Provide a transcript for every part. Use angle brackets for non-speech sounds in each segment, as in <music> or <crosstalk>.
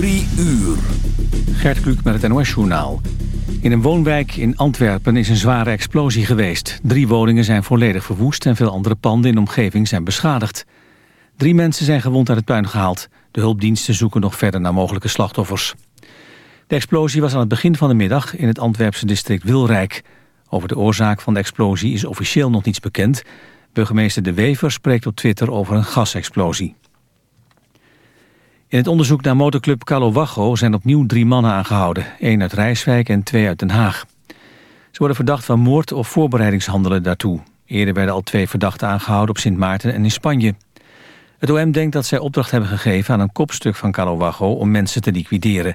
Drie uur. Gert Kluk met het NOS-journaal. In een woonwijk in Antwerpen is een zware explosie geweest. Drie woningen zijn volledig verwoest en veel andere panden in de omgeving zijn beschadigd. Drie mensen zijn gewond uit het puin gehaald. De hulpdiensten zoeken nog verder naar mogelijke slachtoffers. De explosie was aan het begin van de middag in het Antwerpse district Wilrijk. Over de oorzaak van de explosie is officieel nog niets bekend. Burgemeester De Wever spreekt op Twitter over een gasexplosie. In het onderzoek naar motorclub Wacho zijn opnieuw drie mannen aangehouden. één uit Rijswijk en twee uit Den Haag. Ze worden verdacht van moord of voorbereidingshandelen daartoe. Eerder werden al twee verdachten aangehouden op Sint Maarten en in Spanje. Het OM denkt dat zij opdracht hebben gegeven aan een kopstuk van Wacho om mensen te liquideren.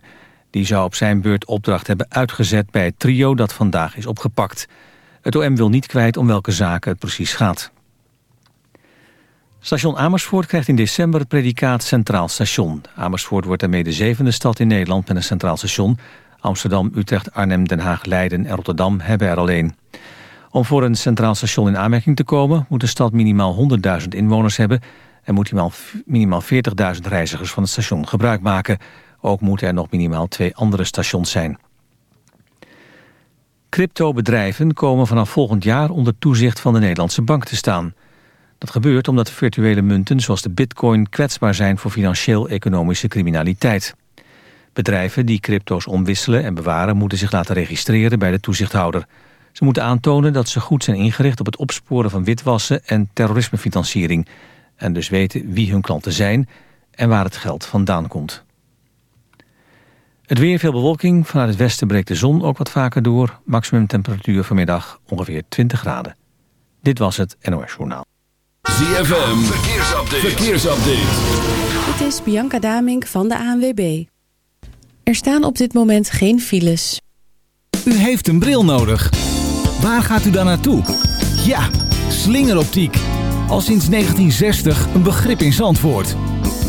Die zou op zijn beurt opdracht hebben uitgezet bij het trio dat vandaag is opgepakt. Het OM wil niet kwijt om welke zaken het precies gaat. Station Amersfoort krijgt in december het predicaat Centraal Station. Amersfoort wordt daarmee de zevende stad in Nederland met een centraal station. Amsterdam, Utrecht, Arnhem, Den Haag, Leiden en Rotterdam hebben er alleen. Om voor een centraal station in aanmerking te komen... moet de stad minimaal 100.000 inwoners hebben... en moet minimaal 40.000 reizigers van het station gebruik maken. Ook moeten er nog minimaal twee andere stations zijn. Cryptobedrijven komen vanaf volgend jaar onder toezicht van de Nederlandse bank te staan... Dat gebeurt omdat virtuele munten zoals de bitcoin kwetsbaar zijn voor financieel-economische criminaliteit. Bedrijven die crypto's omwisselen en bewaren moeten zich laten registreren bij de toezichthouder. Ze moeten aantonen dat ze goed zijn ingericht op het opsporen van witwassen en terrorismefinanciering. En dus weten wie hun klanten zijn en waar het geld vandaan komt. Het weer, veel bewolking. Vanuit het westen breekt de zon ook wat vaker door. Maximum temperatuur vanmiddag ongeveer 20 graden. Dit was het NOS Journaal. ZFM, verkeersupdate. verkeersupdate. Dit is Bianca Damink van de ANWB. Er staan op dit moment geen files. U heeft een bril nodig. Waar gaat u dan naartoe? Ja, slingeroptiek. Al sinds 1960 een begrip in Zandvoort.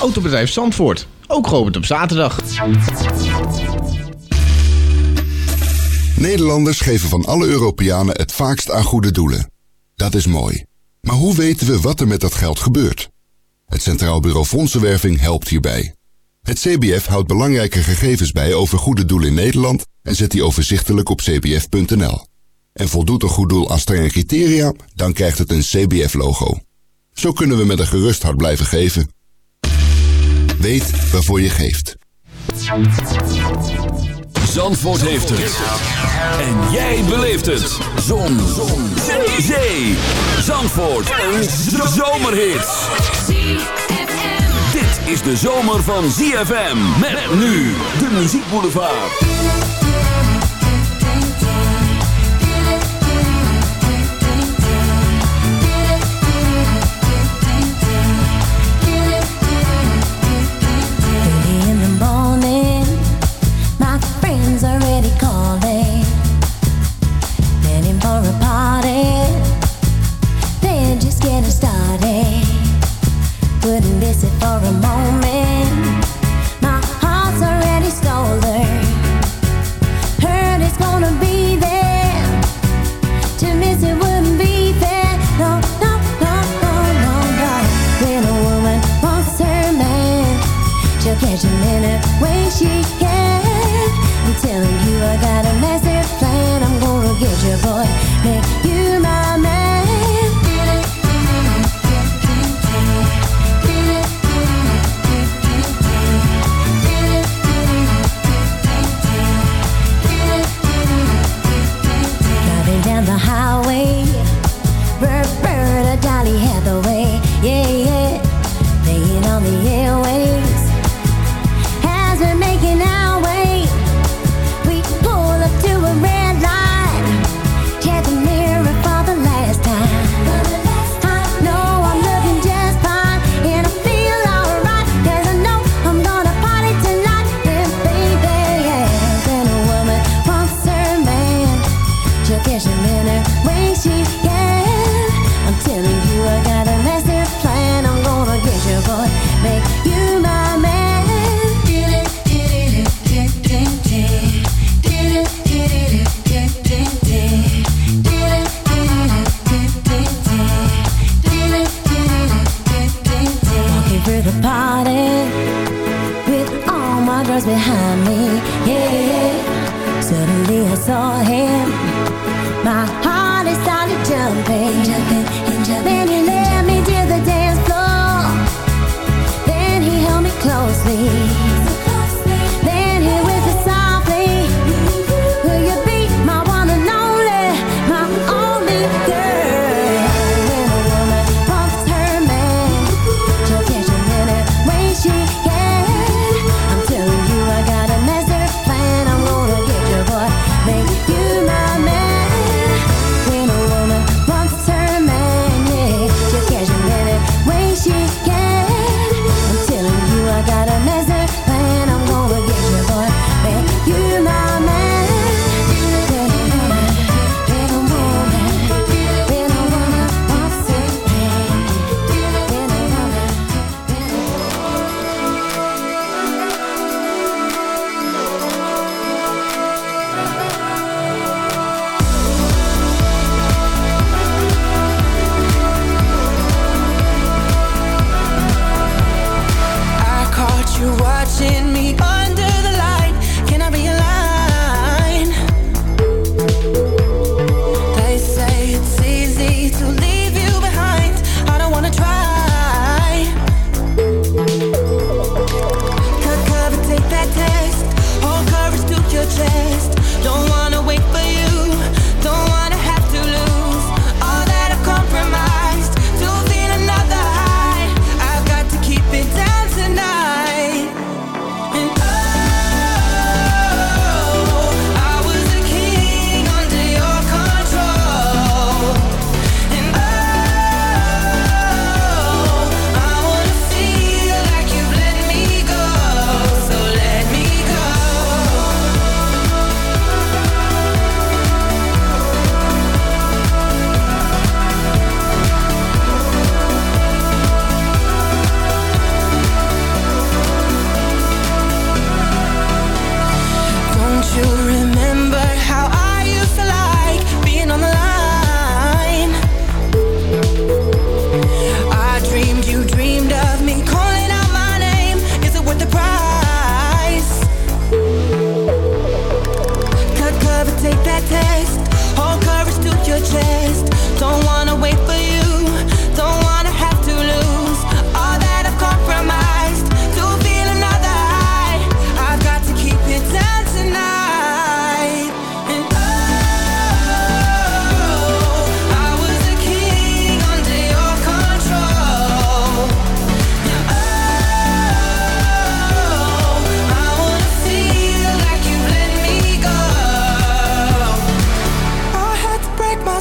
Autobedrijf Zandvoort, ook geopend op zaterdag. Nederlanders geven van alle Europeanen het vaakst aan goede doelen. Dat is mooi. Maar hoe weten we wat er met dat geld gebeurt? Het Centraal Bureau Fondsenwerving helpt hierbij. Het CBF houdt belangrijke gegevens bij over goede doelen in Nederland en zet die overzichtelijk op cbf.nl. En voldoet een goed doel aan strenge criteria, dan krijgt het een CBF-logo. Zo kunnen we met een gerust hart blijven geven. Weet waarvoor je geeft. Zandvoort heeft het. En jij beleeft het. Zon. Zee. Zee. Zandvoort. Een zomerhit. Dit is de zomer van ZFM. Met nu de muziekboulevard. Wouldn't it for a moment. watching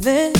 this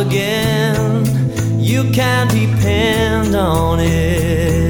again. You can depend on it.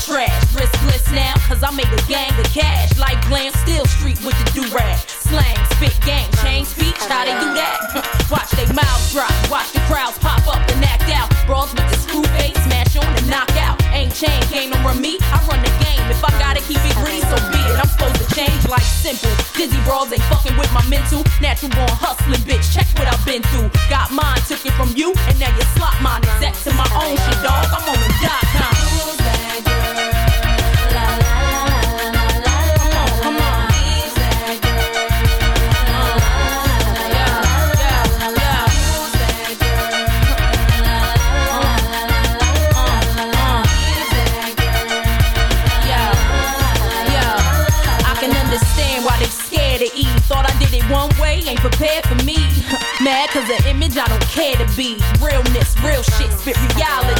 trash. Wrist bliss now, cause I made a gang of cash. Like glam, still street with the do-rag. Slang, spit, gang, change speech, how they do that? <laughs> watch they mouths drop, watch the crowds pop up and act out. Brawls with the screw face, smash on and knock out. Ain't chain, no run me, I run the game. If I gotta keep it green, so be it. I'm supposed to change like simple. Dizzy brawls ain't fucking with my mental. Natural born hustling, bitch. Check what I've been through. Got mine, took it from you, and now you care to be. Realness, real shit, spit reality.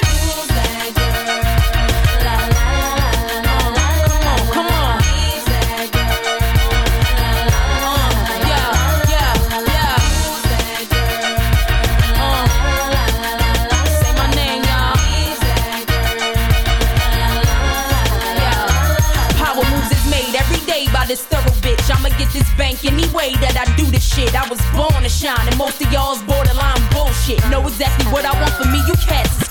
I do this shit. I was born to shine, and most of y'all's borderline bullshit. Know exactly what I want for me, you cats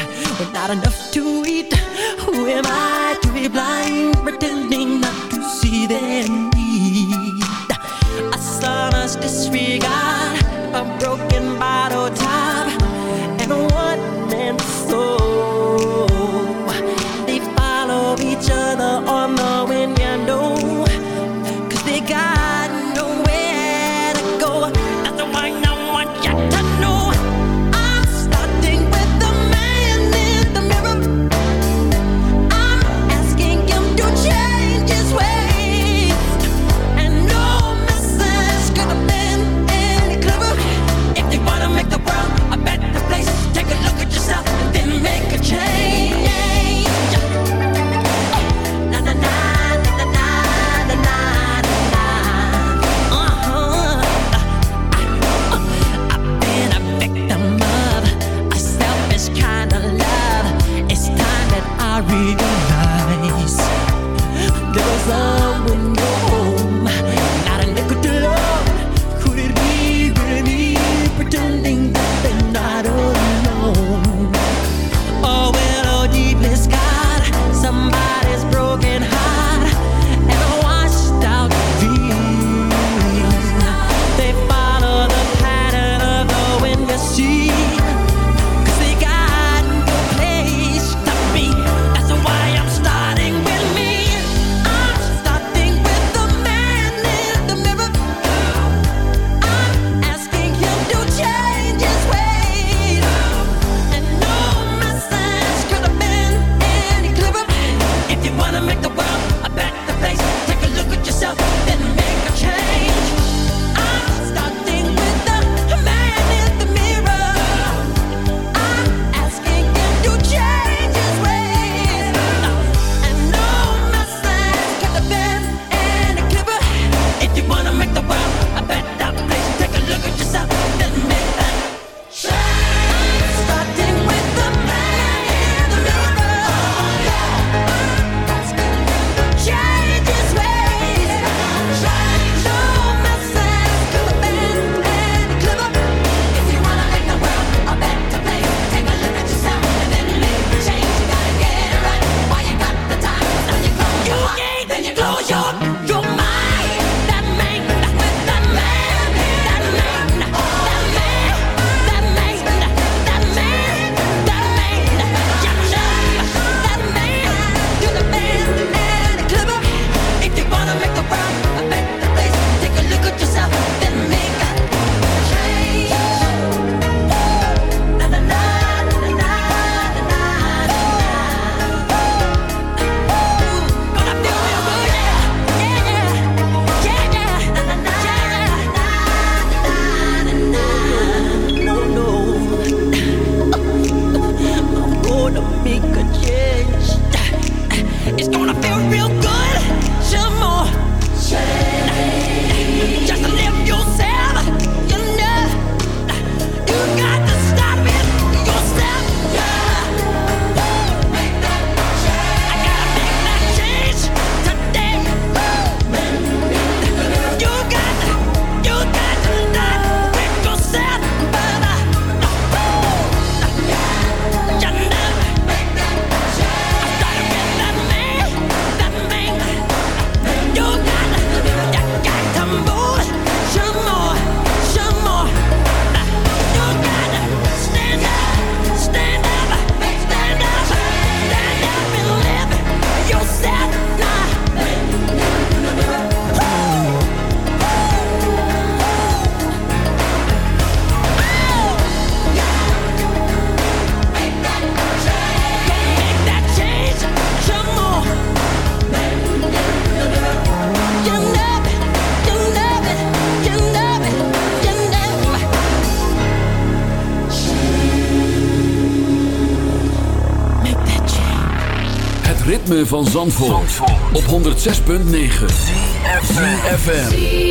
but not enough to eat. Who am I to be blind, pretending not to see their need? A summer's disregard, a broken op 106.9 CFFM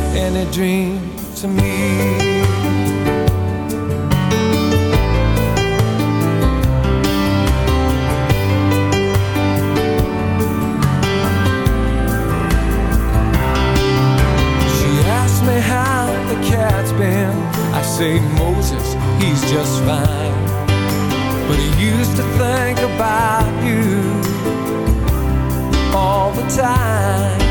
any dream to me. She asked me how the cat's been. I say, Moses, he's just fine. But he used to think about you all the time.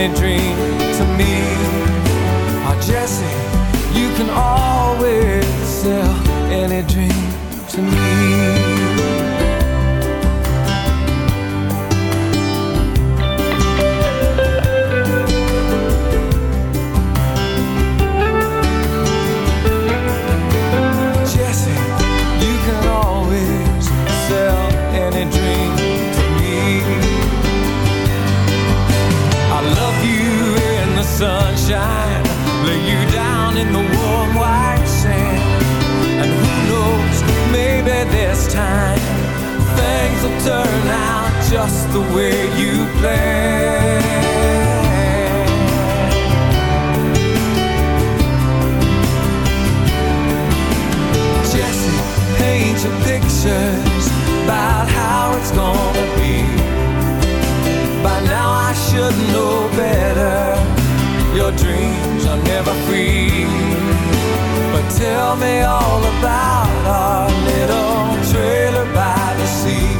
they dream. will turn out just the way you planned. Jesse, paint your pictures about how it's gonna be. By now I should know better. Your dreams are never free. But tell me all about our little trailer by the sea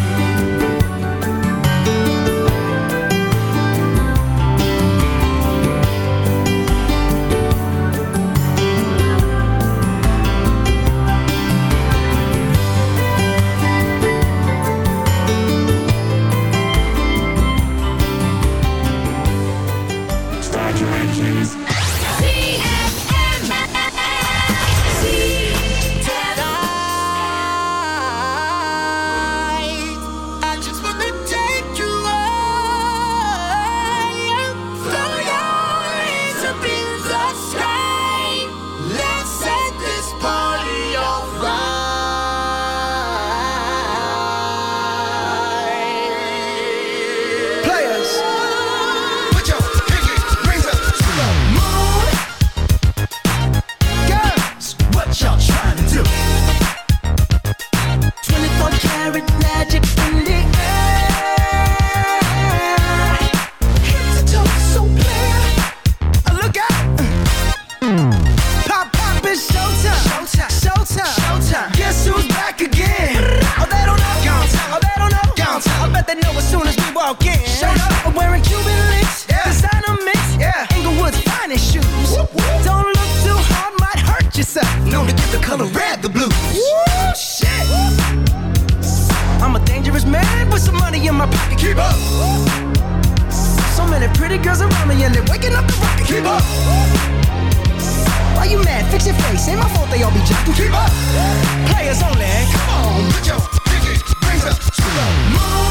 face. Ain't my fault they all be jacked. Keep up, players only. Come on, put your pinky rings up to the moon.